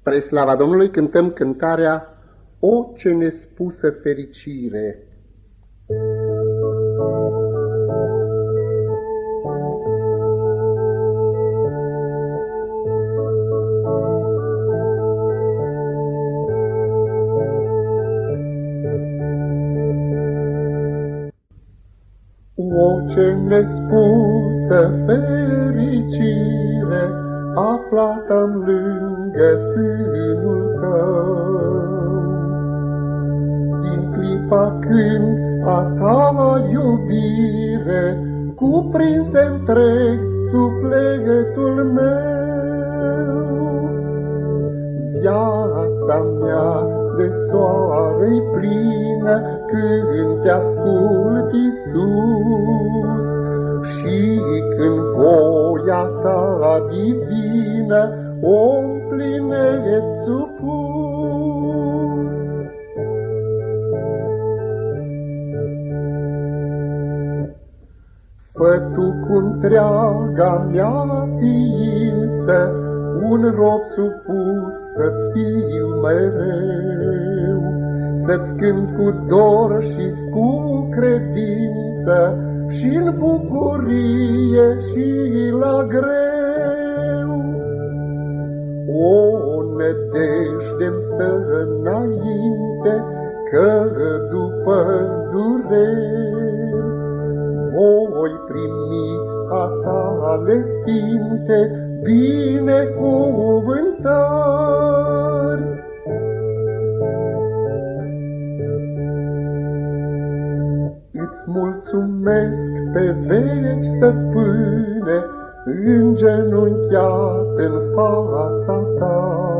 Spre slava Domnului cântăm cântarea O ce nespusă fericire. O ce nespusă fericire, aflat-am lângă sânul tău. Din clipa când a ta iubire cuprinse întreg sufletul meu, viața mea de soare plină când te ascult, Iisus, și când voia ta divină o împlinesc supus. Fă tu cu întreaga mea ființă un rob supus să-ți fiu mereu, să-ți cânt cu dor și cu credință, și în bucurie și la greu. O nădejde-mi stă înainte, că după dureri voi primi a tale sfinte binecuvântări. Mulțumesc pe veci, stăpâne, îngenunchiat în fața ta.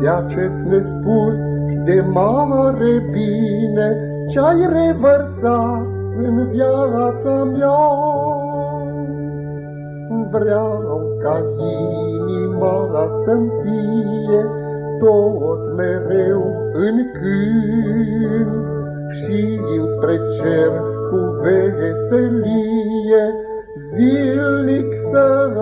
De acest nespus și de mare bine ce-ai revărsat în viața mea. Vreau ca inima să-mi fie tot mereu în cânt, și înspre cer cu veselie, zilnic să mă avânt.